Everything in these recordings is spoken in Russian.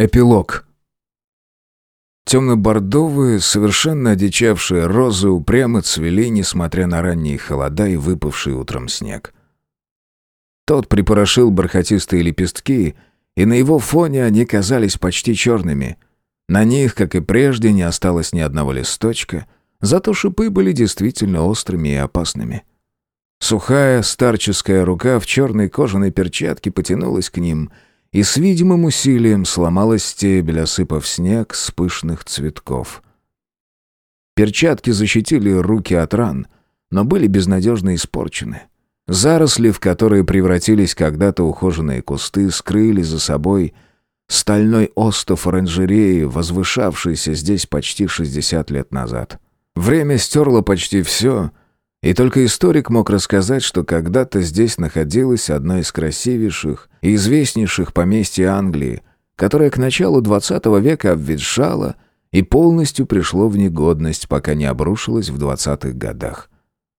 Эпилог. Темно-бордовые, совершенно одичавшие розы упрямо цвели, несмотря на ранние холода и выпавший утром снег. Тот припорошил бархатистые лепестки, и на его фоне они казались почти черными. На них, как и прежде, не осталось ни одного листочка, зато шипы были действительно острыми и опасными. Сухая старческая рука в черной кожаной перчатке потянулась к ним — и с видимым усилием сломала стебель, осыпав снег с пышных цветков. Перчатки защитили руки от ран, но были безнадежно испорчены. Заросли, в которые превратились когда-то ухоженные кусты, скрыли за собой стальной остов оранжереи, возвышавшийся здесь почти 60 лет назад. Время стерло почти все — и только историк мог рассказать, что когда-то здесь находилась одна из красивейших и известнейших поместьй Англии, которая к началу XX века обветшала и полностью пришло в негодность, пока не обрушилась в 20-х годах.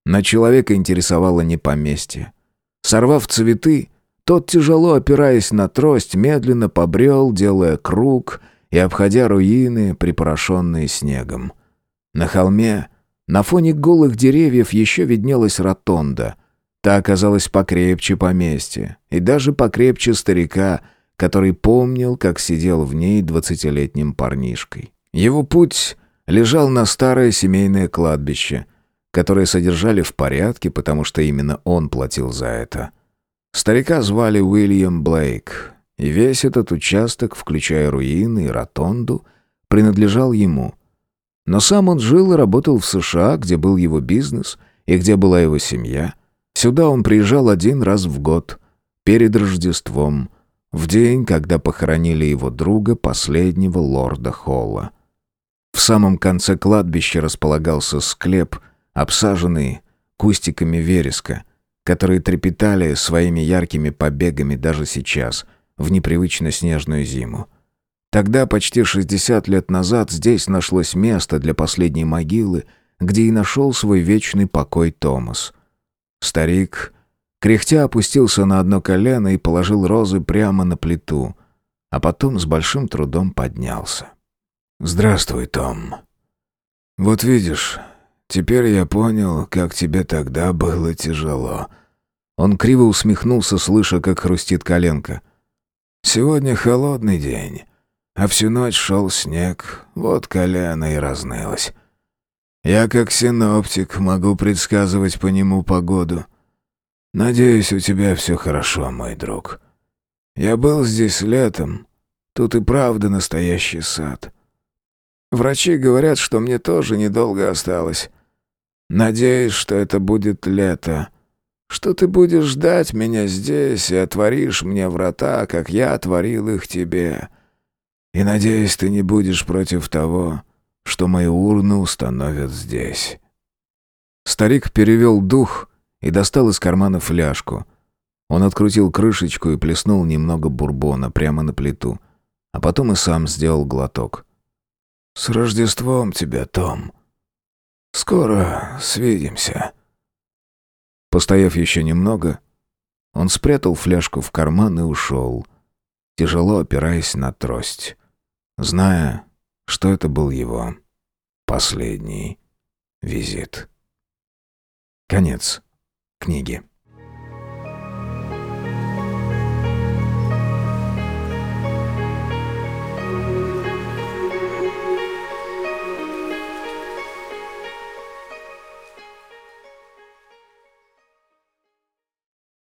На человека интересовало не поместье. Сорвав цветы, тот, тяжело опираясь на трость, медленно побрел, делая круг и обходя руины, припорошенные снегом. На холме на фоне голых деревьев еще виднелась ротонда. Та оказалась покрепче поместья, и даже покрепче старика, который помнил, как сидел в ней двадцатилетним парнишкой. Его путь лежал на старое семейное кладбище, которое содержали в порядке, потому что именно он платил за это. Старика звали Уильям Блейк, и весь этот участок, включая руины и ротонду, принадлежал ему. Но сам он жил и работал в США, где был его бизнес и где была его семья. Сюда он приезжал один раз в год, перед Рождеством, в день, когда похоронили его друга, последнего лорда Холла. В самом конце кладбища располагался склеп, обсаженный кустиками вереска, которые трепетали своими яркими побегами даже сейчас, в непривычно снежную зиму. Тогда, почти 60 лет назад, здесь нашлось место для последней могилы, где и нашел свой вечный покой Томас. Старик, кряхтя, опустился на одно колено и положил розы прямо на плиту, а потом с большим трудом поднялся. «Здравствуй, Том. Вот видишь, теперь я понял, как тебе тогда было тяжело». Он криво усмехнулся, слыша, как хрустит коленка. «Сегодня холодный день». А всю ночь шел снег, вот колено и разнылось. Я, как синоптик, могу предсказывать по нему погоду. Надеюсь, у тебя все хорошо, мой друг. Я был здесь летом. Тут и правда настоящий сад. Врачи говорят, что мне тоже недолго осталось. Надеюсь, что это будет лето. Что ты будешь ждать меня здесь и отворишь мне врата, как я отворил их тебе. И надеюсь, ты не будешь против того, что мои урны установят здесь». Старик перевел дух и достал из кармана фляжку. Он открутил крышечку и плеснул немного бурбона прямо на плиту, а потом и сам сделал глоток. «С Рождеством тебя, Том! Скоро свидимся!» Постояв еще немного, он спрятал фляжку в карман и ушел, тяжело опираясь на трость зная, что это был его последний визит. Конец книги.